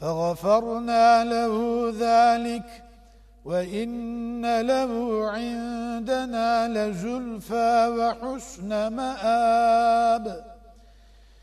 فغفرنا له ذلك وإن له عندنا لزلفى وحسن مآب.